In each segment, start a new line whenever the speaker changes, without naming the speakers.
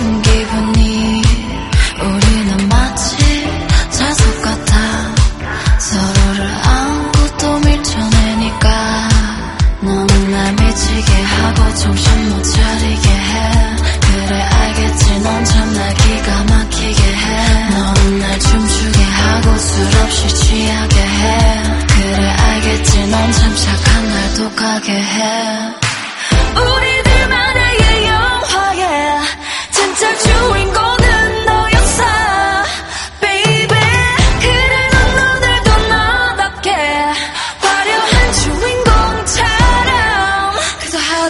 지금 기분이 우리는 마치 자석 같아. 서로를 안고 또 밀쳐내니까 너는 날 미치게 하고 정신 못 차리게 해. 그래 알겠지. 넌 참 날 기가 막히게 해. 너는 날 춤추게 하고 술 없이 취하게 해. 그래 알겠지. 넌 참 착한 날 독하게 해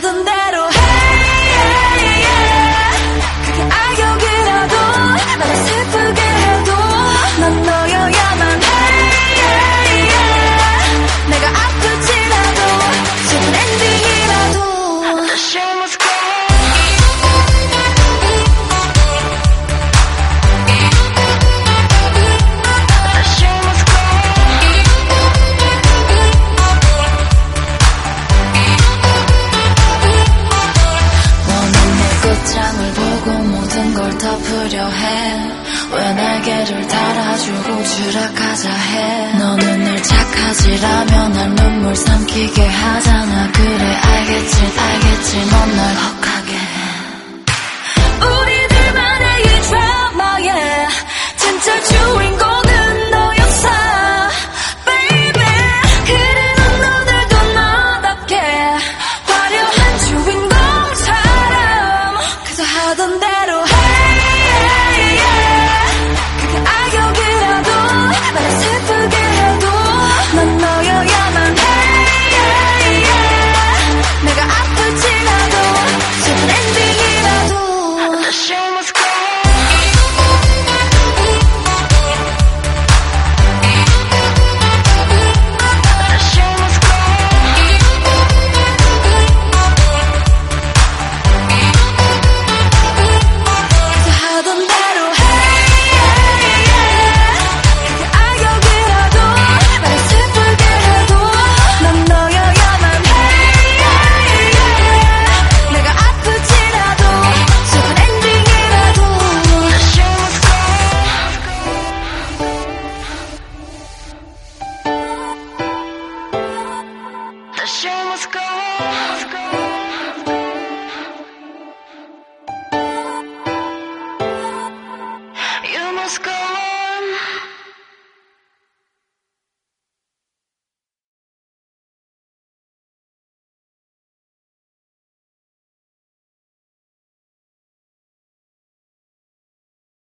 그저 내 끝장을 보고 모든 걸 덮으려 해. 왜 날개를 달아주고 추락하자 해. 너는 늘 착하지라면 날 눈물 삼키게 하잖아. 그래, 알겠지, 알겠지. 넌날